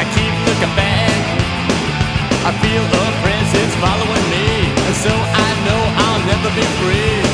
I keep looking back. I feel a presence following me, and so I know I'll never be free.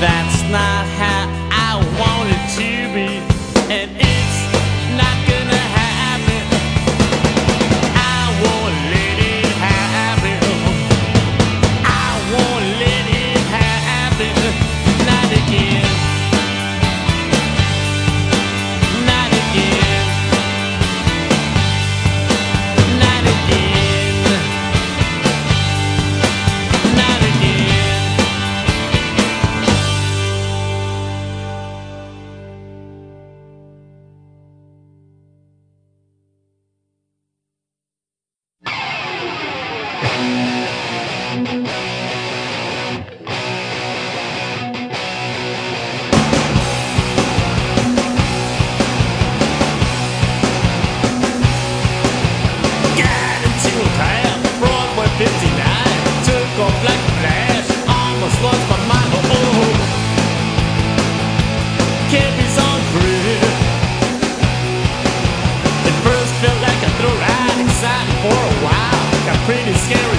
That's not how. for a while. Got pretty scared.